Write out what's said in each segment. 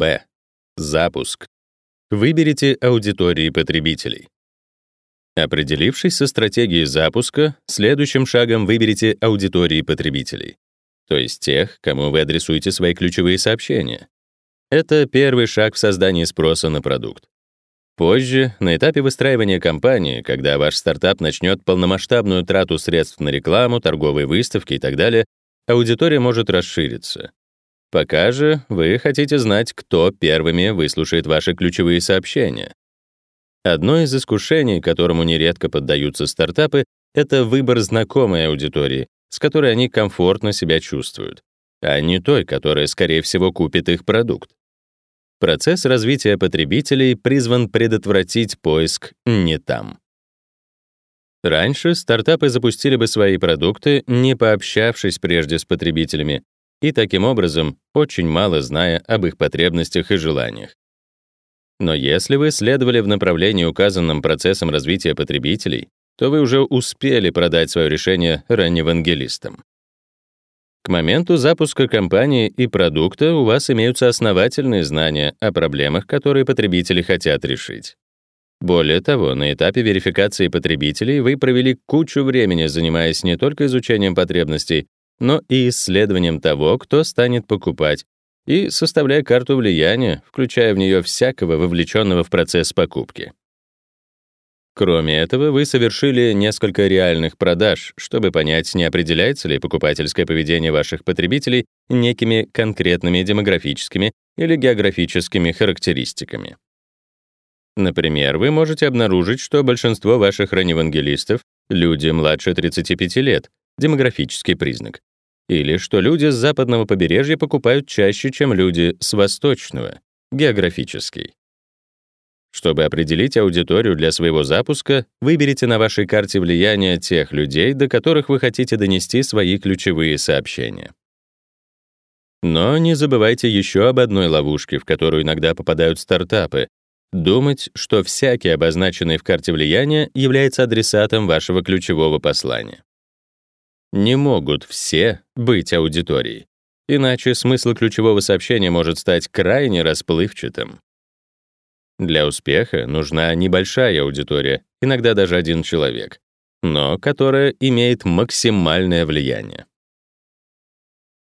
Б. Запуск. Выберите аудитории потребителей. Определившись со стратегией запуска, следующим шагом выберите аудитории потребителей, то есть тех, кому вы адресуете свои ключевые сообщения. Это первый шаг в создании спроса на продукт. Позже, на этапе выстраивания кампании, когда ваш стартап начнет полномасштабную трату средств на рекламу, торговые выставки и так далее, аудитория может расшириться. Пока же вы хотите знать, кто первыми выслушает ваши ключевые сообщения. Одно из искушений, которому нередко поддаются стартапы, это выбор знакомой аудитории, с которой они комфортно себя чувствуют, а не той, которая, скорее всего, купит их продукт. Процесс развития потребителей призван предотвратить поиск не там. Раньше стартапы запустили бы свои продукты, не пообщавшись прежде с потребителями, и таким образом очень мало зная об их потребностях и желаниях. Но если вы следовали в направлении, указанном процессом развития потребителей, то вы уже успели продать свое решение ранневангелистам. К моменту запуска компании и продукта у вас имеются основательные знания о проблемах, которые потребители хотят решить. Более того, на этапе верификации потребителей вы провели кучу времени, занимаясь не только изучением потребностей, но и исследованием того, кто станет покупать, и составляя карту влияния, включая в нее всякого вовлеченного в процесс покупки. Кроме этого, вы совершили несколько реальных продаж, чтобы понять, не определяется ли покупательское поведение ваших потребителей некими конкретными демографическими или географическими характеристиками. Например, вы можете обнаружить, что большинство ваших раневангелистов — люди младше 35 лет, демографический признак, или что люди с западного побережья покупают чаще, чем люди с восточного, географический. Чтобы определить аудиторию для своего запуска, выберите на вашей карте влияния тех людей, до которых вы хотите донести свои ключевые сообщения. Но не забывайте еще об одной ловушке, в которую иногда попадают стартапы. Думать, что всякий обозначенный в карте влияния является адресатом вашего ключевого послания. Не могут все быть аудиторией. Иначе смысл ключевого сообщения может стать крайне расплывчатым. Для успеха нужна небольшая аудитория, иногда даже один человек, но которая имеет максимальное влияние.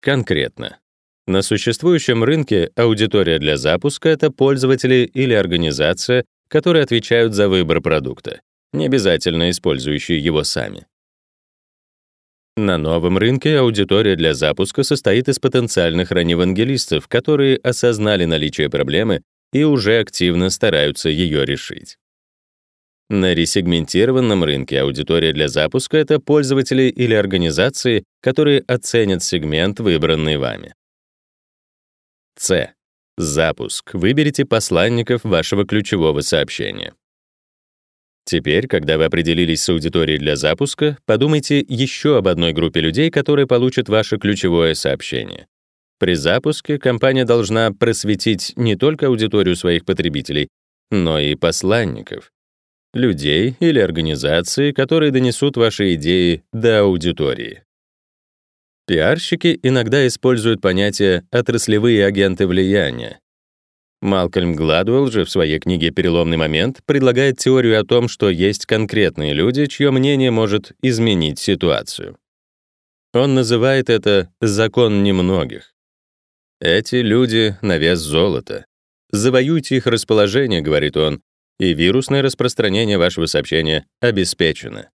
Конкретно. На существующем рынке аудитория для запуска — это пользователи или организация, которые отвечают за выбор продукта, не обязательно использующие его сами. На новом рынке аудитория для запуска состоит из потенциальных раневангелистов, которые осознали наличие проблемы и уже активно стараются ее решить. На ресегментированном рынке аудитория для запуска — это пользователи или организации, которые оценят сегмент, выбранный вами. С. Запуск. Выберите посланников вашего ключевого сообщения. Теперь, когда вы определились с аудиторией для запуска, подумайте еще об одной группе людей, которые получат ваше ключевое сообщение. При запуске компания должна просветить не только аудиторию своих потребителей, но и посланников, людей или организации, которые донесут ваши идеи до аудитории. Пиарщики иногда используют понятие «отраслевые агенты влияния», Малкольм Гладуэлл же в своей книге «Переломный момент» предлагает теорию о том, что есть конкретные люди, чье мнение может изменить ситуацию. Он называет это «закон немногих». Эти люди на вес золота. Завоюйте их расположение, говорит он, и вирусное распространение вашего сообщения обеспечено.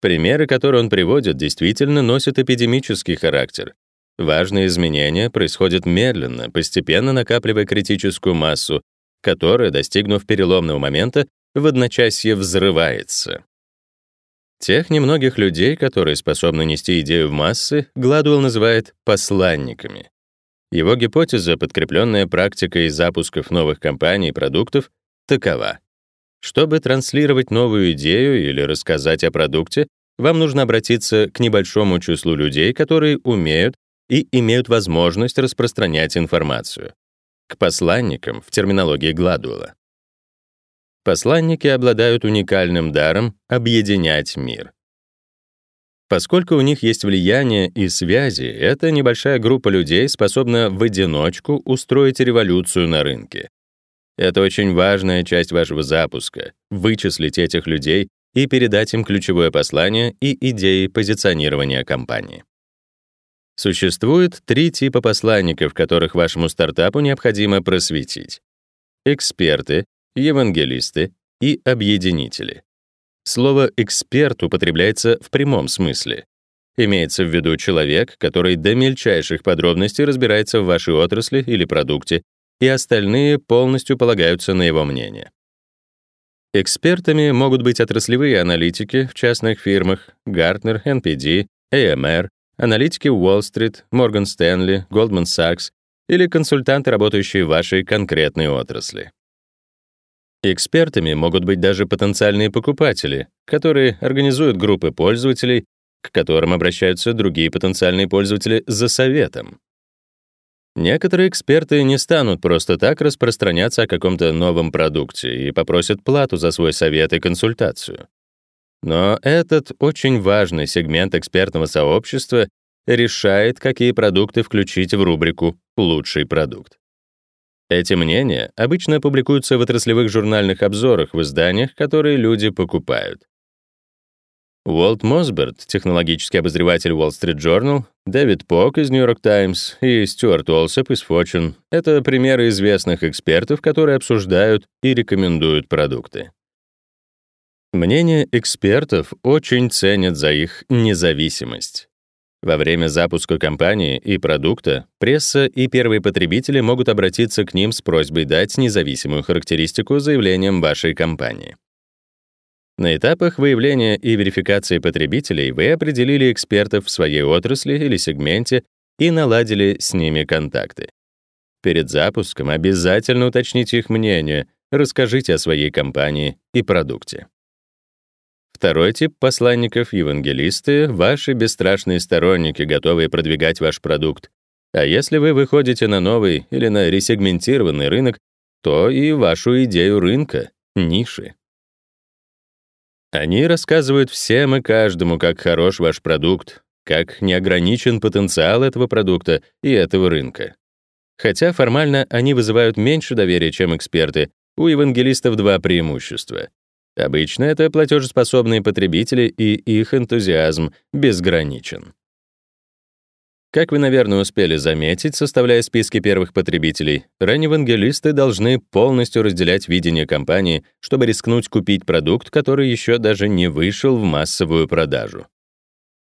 Примеры, которые он приводит, действительно носят эпидемический характер, Важные изменения происходят медленно, постепенно накапливая критическую массу, которая, достигнув переломного момента, в одночасье взрывается. Тех немногих людей, которые способны нести идею в массы, Гладуэлл называет посланниками. Его гипотеза, подкрепленная практикой запусков новых компаний и продуктов, такова. Чтобы транслировать новую идею или рассказать о продукте, вам нужно обратиться к небольшому числу людей, которые умеют и имеют возможность распространять информацию. К посланникам в терминологии Гладуэлла. Посланники обладают уникальным даром объединять мир. Поскольку у них есть влияние и связи, эта небольшая группа людей способна в одиночку устроить революцию на рынке. Это очень важная часть вашего запуска — вычислить этих людей и передать им ключевое послание и идеи позиционирования компании. Существует три типа посланников, которых вашему стартапу необходимо просветить. Эксперты, евангелисты и объединители. Слово «эксперт» употребляется в прямом смысле. Имеется в виду человек, который до мельчайших подробностей разбирается в вашей отрасли или продукте, и остальные полностью полагаются на его мнение. Экспертами могут быть отраслевые аналитики в частных фирмах Gartner, NPD, AMR, аналитики Уолл-стрит, Morgan Stanley, Goldman Sachs или консультанты, работающие в вашей конкретной отрасли. Экспертами могут быть даже потенциальные покупатели, которые организуют группы пользователей, к которым обращаются другие потенциальные пользователи за советом. Некоторые эксперты не станут просто так распространяться о каком-то новом продукте и попросят плату за свой совет и консультацию. Но этот очень важный сегмент экспертного сообщества решает, какие продукты включить в рубрику «Лучший продукт». Эти мнения обычно публикуются в отраслевых журнальных обзорах в изданиях, которые люди покупают. Уолт Мосберт, технологический обозреватель Wall Street Journal, Дэвид Пок из New York Times и Стюарт Уолсеп из Fortune — это примеры известных экспертов, которые обсуждают и рекомендуют продукты. Мнение экспертов очень ценят за их независимость. Во время запуска компании и продукта пресса и первые потребители могут обратиться к ним с просьбой дать независимую характеристику заявлениям вашей компании. На этапах выявления и верификации потребителей вы определили экспертов в своей отрасли или сегменте и наладили с ними контакты. Перед запуском обязательно уточните их мнение, расскажите о своей компании и продукте. Второй тип посланников — евангелисты, ваши бесстрашные сторонники, готовые продвигать ваш продукт. А если вы выходите на новый или на ресегментированный рынок, то и вашу идею рынка, ниши. Они рассказывают всем и каждому, как хорош ваш продукт, как неограничен потенциал этого продукта и этого рынка. Хотя формально они вызывают меньше доверия, чем эксперты, у евангелистов два преимущества. Обычно это платежеспособные потребители, и их энтузиазм безграничен. Как вы, наверное, успели заметить, составляя списки первых потребителей, ранневангелисты должны полностью разделять видение компании, чтобы рискнуть купить продукт, который еще даже не вышел в массовую продажу.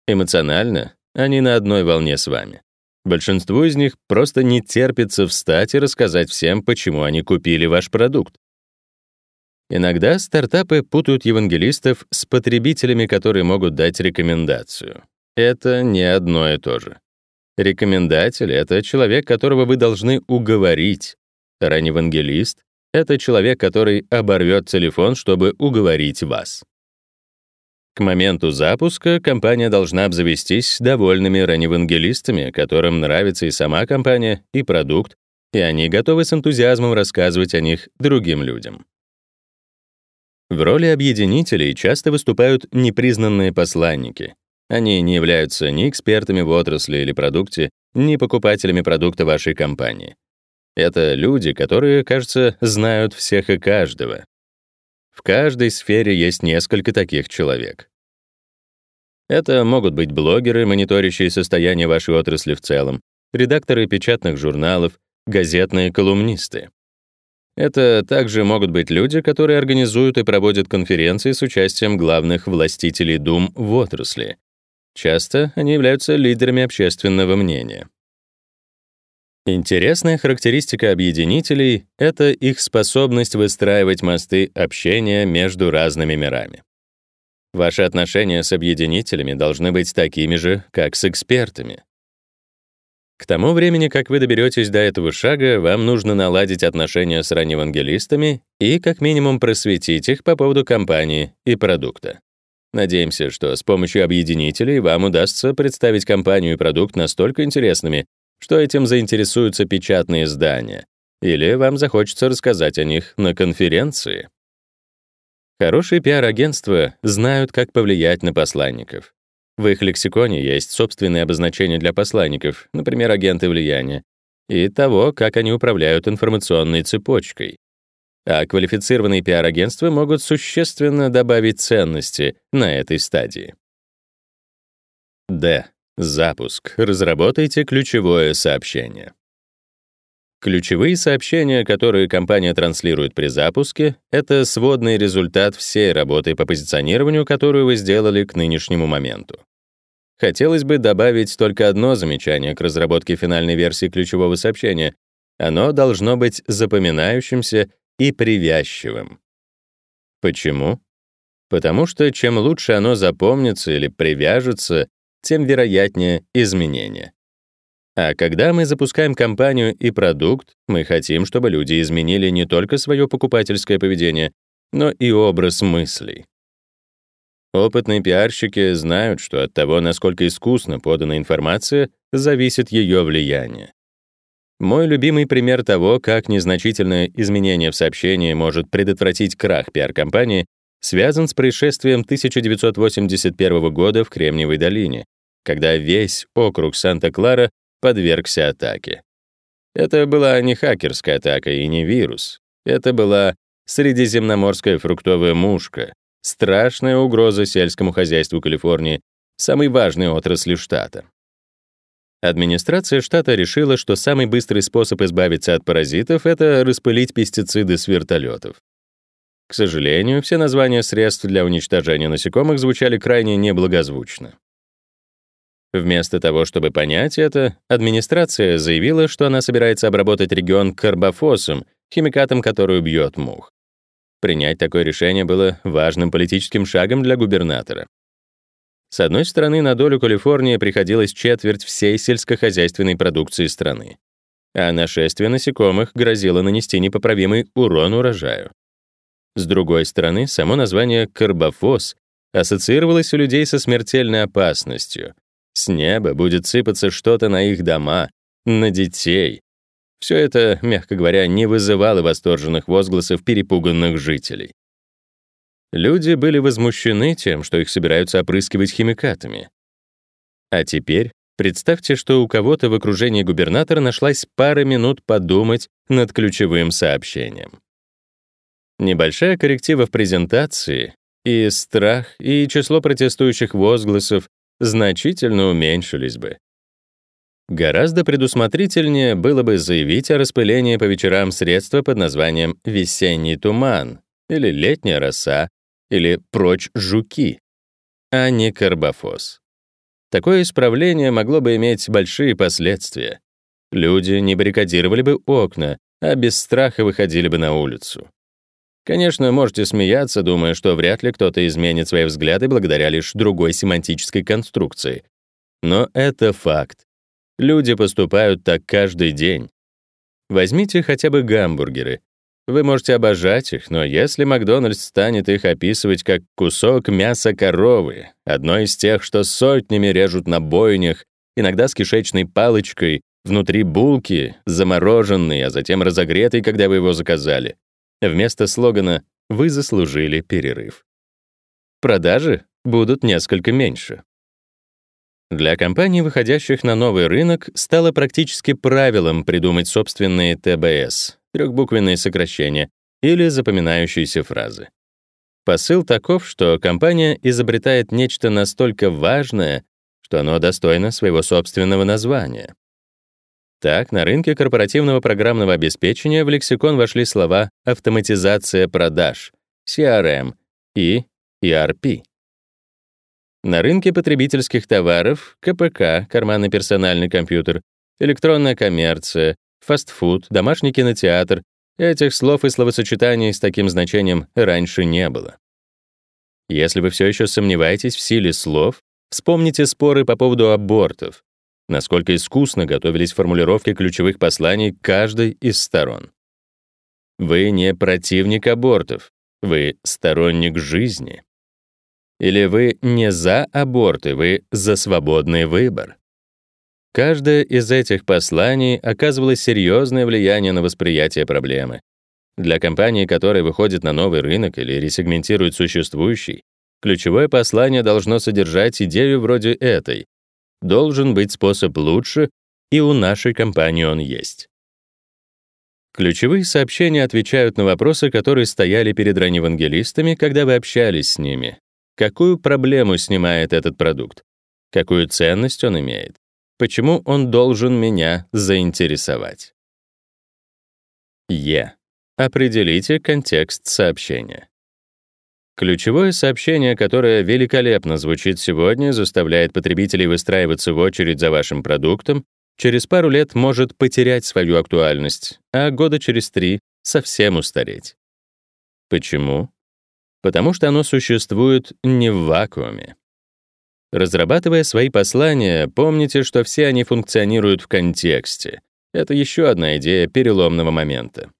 Эмоционально они на одной волне с вами. Большинству из них просто не терпится встать и рассказать всем, почему они купили ваш продукт. Иногда стартапы путают евангелистов с потребителями, которые могут дать рекомендацию. Это не одно и то же. Рекомендатель — это человек, которого вы должны уговорить. Раневангелист — это человек, который оборвет телефон, чтобы уговорить вас. К моменту запуска компания должна обзавестись довольными раневангелистами, которым нравится и сама компания, и продукт, и они готовы с энтузиазмом рассказывать о них другим людям. В роли объединителей часто выступают непризнанные посланники. Они не являются ни экспертами в отрасли или продукте, ни покупателями продукта вашей компании. Это люди, которые, кажется, знают всех и каждого. В каждой сфере есть несколько таких человек. Это могут быть блогеры, мониторящие состояние вашей отрасли в целом, редакторы печатных журналов, газетные колумнисты. Это также могут быть люди, которые организуют и проводят конференции с участием главных властителей дум в отрасли. Часто они являются лидерами общественного мнения. Интересная характеристика объединителей — это их способность выстраивать мосты общения между разными мирами. Ваши отношения с объединителями должны быть такими же, как с экспертами. К тому времени, как вы доберетесь до этого шага, вам нужно наладить отношения с ранневангелистами и как минимум просветить их по поводу компании и продукта. Надеемся, что с помощью объединителей вам удастся представить компанию и продукт настолько интересными, что этим заинтересуются печатные издания, или вам захочется рассказать о них на конференции. Хорошие пиар-агентства знают, как повлиять на посланников. В их лексиконе есть собственные обозначения для посланников, например, агенты влияния, и того, как они управляют информационной цепочкой. А квалифицированные пиар-агентства могут существенно добавить ценности на этой стадии. Д. Запуск. Разработайте ключевое сообщение. Ключевые сообщения, которые компания транслирует при запуске, это сводный результат всей работы по позиционированию, которую вы сделали к нынешнему моменту. Хотелось бы добавить только одно замечание к разработке финальной версии ключевого сообщения. Оно должно быть запоминающимся и привязчивым. Почему? Потому что чем лучше оно запомнится или привяжется, тем вероятнее изменения. А когда мы запускаем компанию и продукт, мы хотим, чтобы люди изменили не только свое покупательское поведение, но и образ мыслей. Опытные пиарщики знают, что от того, насколько искусно подана информация, зависит ее влияние. Мой любимый пример того, как незначительное изменение в сообщении может предотвратить крах пиар-компании, связан с происшествием 1981 года в Кремниевой долине, когда весь округ Санта-Клара подвергся атаке. Это была не хакерская атака и не вирус. Это была средиземноморская фруктовая мушка, страшная угроза сельскому хозяйству Калифорнии, самой важной отрасли штата. Администрация штата решила, что самый быстрый способ избавиться от паразитов — это распылить пестициды с вертолетов. К сожалению, все названия средств для уничтожения насекомых звучали крайне неблагозвучно. Вместо того, чтобы понять это, администрация заявила, что она собирается обработать регион карбофосом, химикатом, который убьет мух. Принять такое решение было важным политическим шагом для губернатора. С одной стороны, на долю Калифорнии приходилось четверть всей сельскохозяйственной продукции страны, а нашествие насекомых грозило нанести непоправимый урон урожаю. С другой стороны, само название «карбофос» ассоциировалось у людей со смертельной опасностью, с неба будет сыпаться что-то на их дома, на детей. Все это, мягко говоря, не вызывало восторженных возгласов перепуганных жителей. Люди были возмущены тем, что их собираются опрыскивать химикатами. А теперь представьте, что у кого-то в окружении губернатора нашлась пара минут подумать над ключевым сообщением. Небольшая корректива в презентации, и страх, и число протестующих возгласов, значительно уменьшились бы. Гораздо предусмотрительнее было бы заявить о распылении по вечерам средства под названием «весенний туман» или «летняя роса» или «прочь жуки», а не «карбофос». Такое исправление могло бы иметь большие последствия. Люди не баррикадировали бы окна, а без страха выходили бы на улицу. Конечно, можете смеяться, думая, что вряд ли кто-то изменит свои взгляды благодаря лишь другой семантической конструкции. Но это факт. Люди поступают так каждый день. Возьмите хотя бы гамбургеры. Вы можете обожать их, но если Макдональдс станет их описывать как кусок мяса коровы, одно из тех, что сотнями режут на бойнях, иногда с кишечной палочкой, внутри булки, замороженный, а затем разогретый, когда вы его заказали, Вместо слогана «Вы заслужили перерыв». Продажи будут несколько меньше. Для компаний, выходящих на новый рынок, стало практически правилом придумать собственные ТБС, трехбуквенные сокращения или запоминающиеся фразы. Посыл таков, что компания изобретает нечто настолько важное, что оно достойно своего собственного названия. Так, на рынке корпоративного программного обеспечения в лексикон вошли слова «автоматизация продаж», CRM и ERP. На рынке потребительских товаров КПК, карманный персональный компьютер, электронная коммерция, фастфуд, домашний кинотеатр, этих слов и словосочетаний с таким значением раньше не было. Если вы все еще сомневаетесь в силе слов, вспомните споры по поводу абортов, насколько искусно готовились формулировки ключевых посланий каждой из сторон. Вы не противник абортов, вы сторонник жизни. Или вы не за аборты, вы за свободный выбор. Каждое из этих посланий оказывало серьезное влияние на восприятие проблемы. Для компании, которая выходит на новый рынок или ресегментирует существующий, Ключевое послание должно содержать идею вроде этой. Должен быть способ лучше, и у нашей компании он есть. Ключевые сообщения отвечают на вопросы, которые стояли перед раневангелистами, когда вы общались с ними. Какую проблему снимает этот продукт? Какую ценность он имеет? Почему он должен меня заинтересовать? Е. Определите контекст сообщения. Ключевое сообщение, которое великолепно звучит сегодня, заставляет потребителей выстраиваться в очередь за вашим продуктом, через пару лет может потерять свою актуальность, а года через три совсем устареть. Почему? Потому что оно существует не в вакууме. Разрабатывая свои послания, помните, что все они функционируют в контексте. Это еще одна идея переломного момента.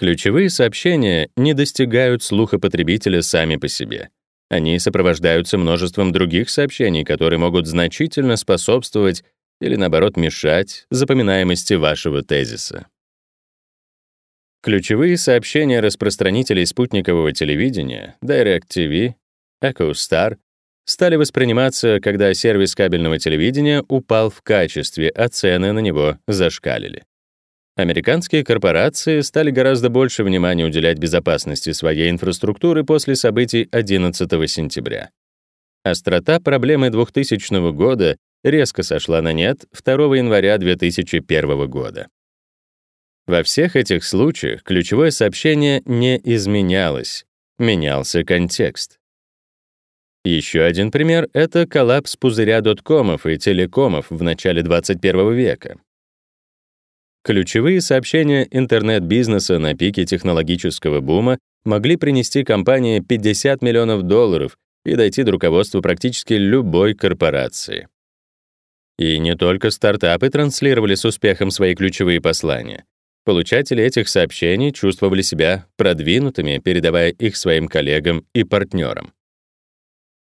Ключевые сообщения не достигают слуха потребителя сами по себе. Они сопровождаются множеством других сообщений, которые могут значительно способствовать или, наоборот, мешать запоминаемости вашего тезиса. Ключевые сообщения распространителей спутникового телевидения DirecTV, EchoStar стали восприниматься, когда сервис кабельного телевидения упал в качестве, а цены на него зашкалили. Американские корпорации стали гораздо больше внимания уделять безопасности своей инфраструктуры после событий 11 сентября. Острота проблемы 2000 года резко сошла на нет 2 января 2001 года. Во всех этих случаях ключевое сообщение не изменялось, менялся контекст. Еще один пример — это коллапс пузыря доткомов и телекомов в начале 21 века. Ключевые сообщения интернет-бизнеса на пике технологического бума могли принести компании 50 миллионов долларов и дойти до руководства практически любой корпорации. И не только стартапы транслировали с успехом свои ключевые послания. Получатели этих сообщений чувствовали себя продвинутыми, передавая их своим коллегам и партнерам.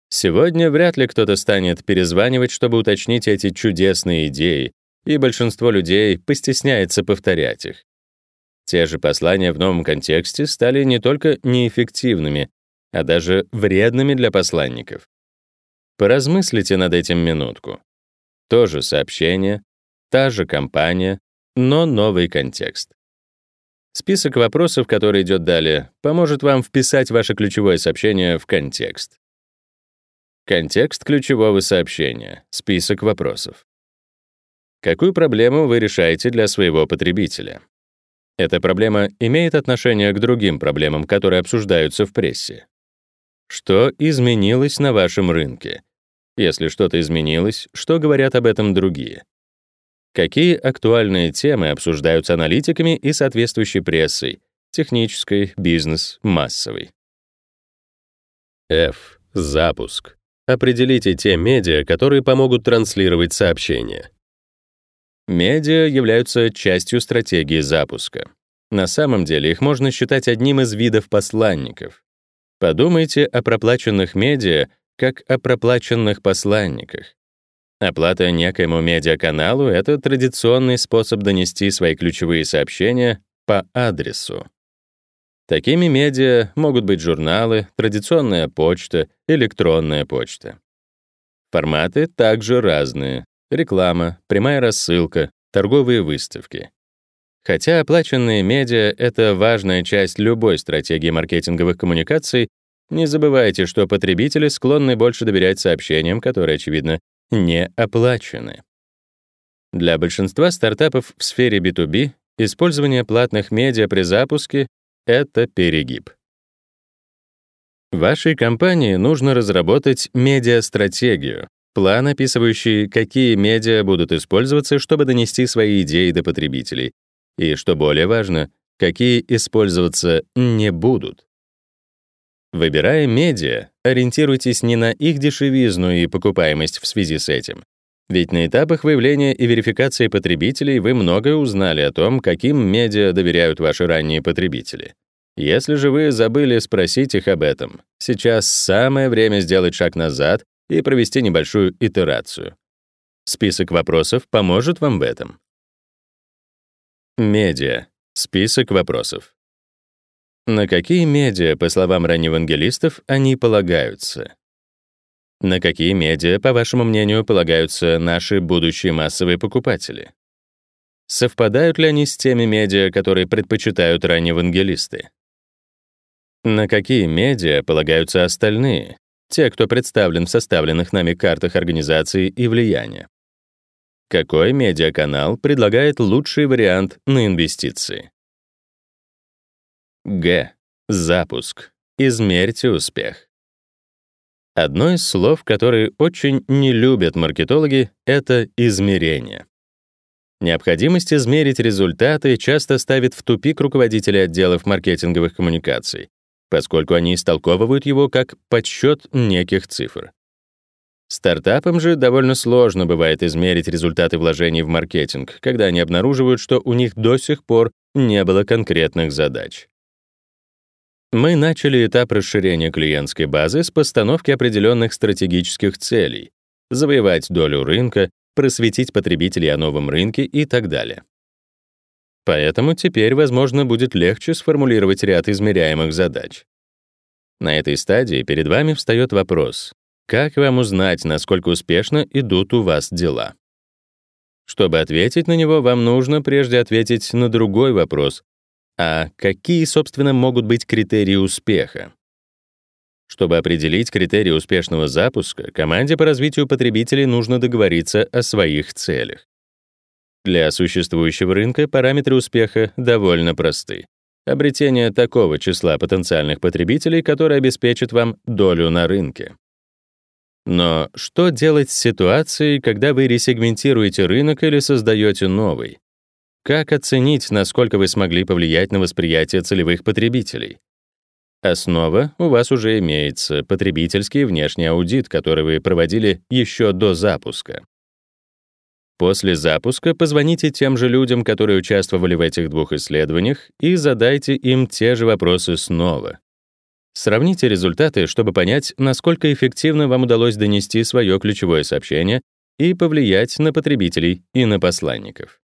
Сегодня вряд ли кто-то станет перезванивать, чтобы уточнить эти чудесные идеи, и большинство людей постесняется повторять их. Те же послания в новом контексте стали не только неэффективными, а даже вредными для посланников. Поразмыслите над этим минутку. То же сообщение, та же компания, но новый контекст. Список вопросов, который идет далее, поможет вам вписать ваше ключевое сообщение в контекст. Контекст ключевого сообщения. Список вопросов. Какую проблему вы решаете для своего потребителя? Эта проблема имеет отношение к другим проблемам, которые обсуждаются в прессе. Что изменилось на вашем рынке? Если что-то изменилось, что говорят об этом другие? Какие актуальные темы обсуждаются аналитиками и соответствующей прессой, технической, бизнес, массовой? F. Запуск. Определите те медиа, которые помогут транслировать сообщения. Медиа являются частью стратегии запуска. На самом деле их можно считать одним из видов посланников. Подумайте о проплаченных медиа как о проплаченных посланниках. Оплата некоему медиаканалу — это традиционный способ донести свои ключевые сообщения по адресу. Такими медиа могут быть журналы, традиционная почта, электронная почта. Форматы также разные реклама, прямая рассылка, торговые выставки. Хотя оплаченные медиа — это важная часть любой стратегии маркетинговых коммуникаций, не забывайте, что потребители склонны больше доверять сообщениям, которые, очевидно, не оплачены. Для большинства стартапов в сфере B2B использование платных медиа при запуске — это перегиб. Вашей компании нужно разработать медиа-стратегию, План, описывающий, какие медиа будут использоваться, чтобы донести свои идеи до потребителей. И, что более важно, какие использоваться не будут. Выбирая медиа, ориентируйтесь не на их дешевизну и покупаемость в связи с этим. Ведь на этапах выявления и верификации потребителей вы многое узнали о том, каким медиа доверяют ваши ранние потребители. Если же вы забыли спросить их об этом, сейчас самое время сделать шаг назад и провести небольшую итерацию. Список вопросов поможет вам в этом. Медиа. Список вопросов. На какие медиа, по словам ранневангелистов, они полагаются? На какие медиа, по вашему мнению, полагаются наши будущие массовые покупатели? Совпадают ли они с теми медиа, которые предпочитают ранневангелисты? На какие медиа полагаются остальные, те, кто представлен в составленных нами картах организации и влияния? Какой медиаканал предлагает лучший вариант на инвестиции? Г. Запуск. Измерьте успех. Одно из слов, которые очень не любят маркетологи, это измерение. Необходимость измерить результаты часто ставит в тупик руководителей отделов маркетинговых коммуникаций, поскольку они истолковывают его как подсчет неких цифр. Стартапам же довольно сложно бывает измерить результаты вложений в маркетинг, когда они обнаруживают, что у них до сих пор не было конкретных задач. Мы начали этап расширения клиентской базы с постановки определенных стратегических целей — завоевать долю рынка, просветить потребителей о новом рынке и так далее. Поэтому теперь, возможно, будет легче сформулировать ряд измеряемых задач. На этой стадии перед вами встает вопрос, как вам узнать, насколько успешно идут у вас дела? Чтобы ответить на него, вам нужно прежде ответить на другой вопрос, а какие, собственно, могут быть критерии успеха? Чтобы определить критерии успешного запуска, команде по развитию потребителей нужно договориться о своих целях. Для существующего рынка параметры успеха довольно просты. Обретение такого числа потенциальных потребителей, который обеспечит вам долю на рынке. Но что делать с ситуацией, когда вы ресегментируете рынок или создаете новый? Как оценить, насколько вы смогли повлиять на восприятие целевых потребителей? Основа у вас уже имеется — потребительский внешний аудит, который вы проводили еще до запуска. После запуска позвоните тем же людям, которые участвовали в этих двух исследованиях, и задайте им те же вопросы снова. Сравните результаты, чтобы понять, насколько эффективно вам удалось донести свое ключевое сообщение и повлиять на потребителей и на посланников.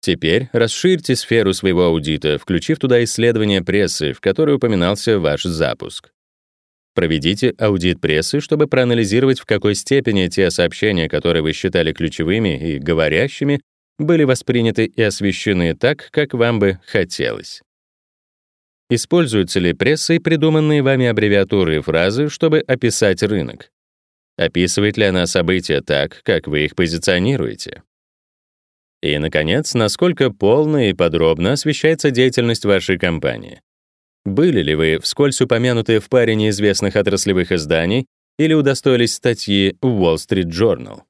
Теперь расширьте сферу своего аудита, включив туда исследования прессы, в которой упоминался ваш запуск. Проведите аудит прессы, чтобы проанализировать, в какой степени те сообщения, которые вы считали ключевыми и говорящими, были восприняты и освещены так, как вам бы хотелось. Используются ли прессой придуманные вами аббревиатуры и фразы, чтобы описать рынок? Описывает ли она события так, как вы их позиционируете? И, наконец, насколько полно и подробно освещается деятельность вашей компании. Были ли вы вскользь упомянуты в паре неизвестных отраслевых изданий или удостоились статьи Wall Street Journal?